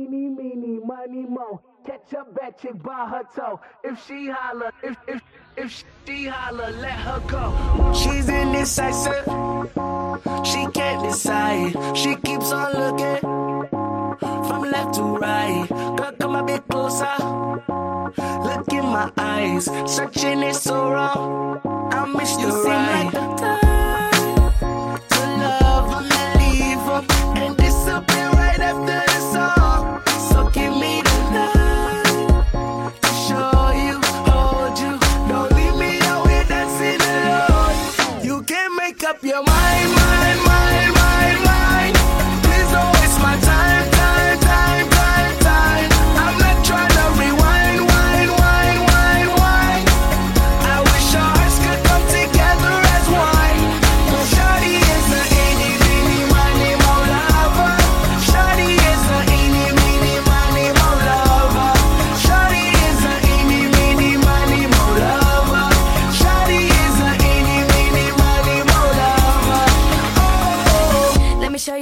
eeny, meeny, money, mo. Catch a bad chick by her toe. If she holler, if if if she holler, let her go. She's indecisive. She can't decide. She keeps on looking from left to right. Girl, come a bit closer. Look in my eyes. Searching is so wrong. I miss you right. Like the time up your mind,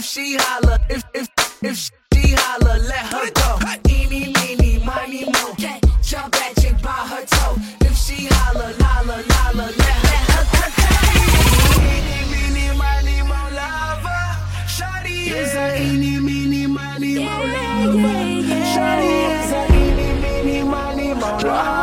If she holler, if if if she holler, let her go. Eeny, meeny, miny, mo. Catch a bad chick by her toe. If she holler, holler, holler, let her go. Eeny, meeny, miny, mo lover. Shawty is a eeny, meeny, miny, mo lover. Shawty is a eeny, meeny, miny, mo lover.